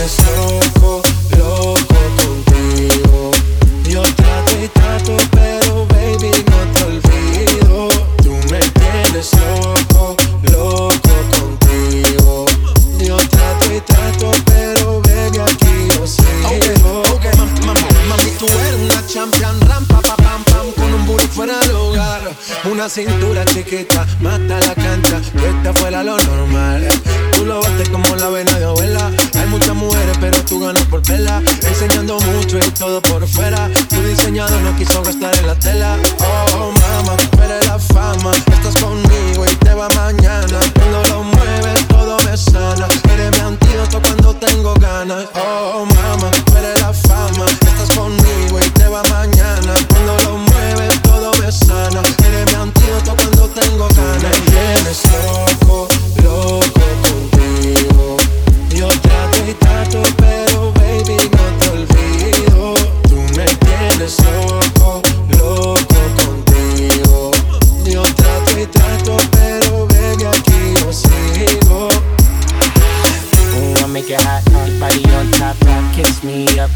tienes loco, loco contigo. Yo trato y trato, pero baby, no te olvido. Tú me tienes loco, loco contigo. Yo trato y trato, pero baby, aquí yo Mami, tú eres una champion pam, pam, con un fuera. Una cintura chiquita, mata la cancha, que esta fuera lo normal. Enseñando mucho y todo por fuera. Tu diseñado no quiso gastar en la tela. Oh,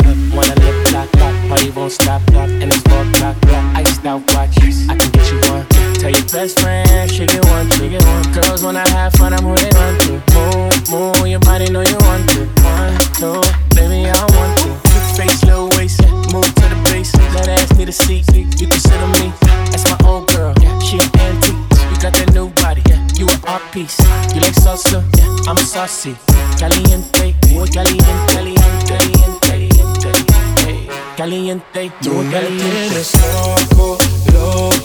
up, up, wanna lip lock, lock, party won't stop, lock, and it's four o'clock, lock, iced out watch, I can get you one. Tell your best friend, she get one, she get one. Girls when I have fun, I'm who they run to. Move, move, your body know you want to. One, two, baby I want to. Big face, low waist, move to the base, that ass need a seat, you can sit on me. That's my old girl, yeah. she an antique. You got that new body, yeah. you an art piece. You like salsa, yeah. I'm saucy. Caliente, muy caliente, caliente, caliente, Tú me tienes loco, loco.